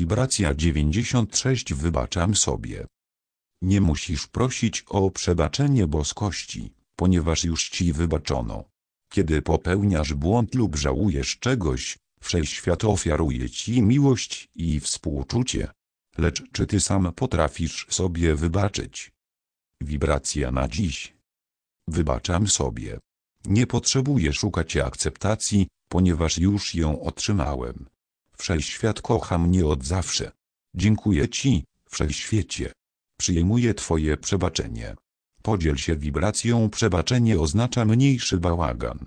Wibracja 96 Wybaczam sobie. Nie musisz prosić o przebaczenie boskości, ponieważ już ci wybaczono. Kiedy popełniasz błąd lub żałujesz czegoś, Wszechświat ofiaruje ci miłość i współczucie. Lecz czy ty sam potrafisz sobie wybaczyć? Wibracja na dziś. Wybaczam sobie. Nie potrzebuję szukać akceptacji, ponieważ już ją otrzymałem. Wszechświat kocha mnie od zawsze. Dziękuję Ci, Wszechświecie. Przyjmuję Twoje przebaczenie. Podziel się wibracją przebaczenie oznacza mniejszy bałagan.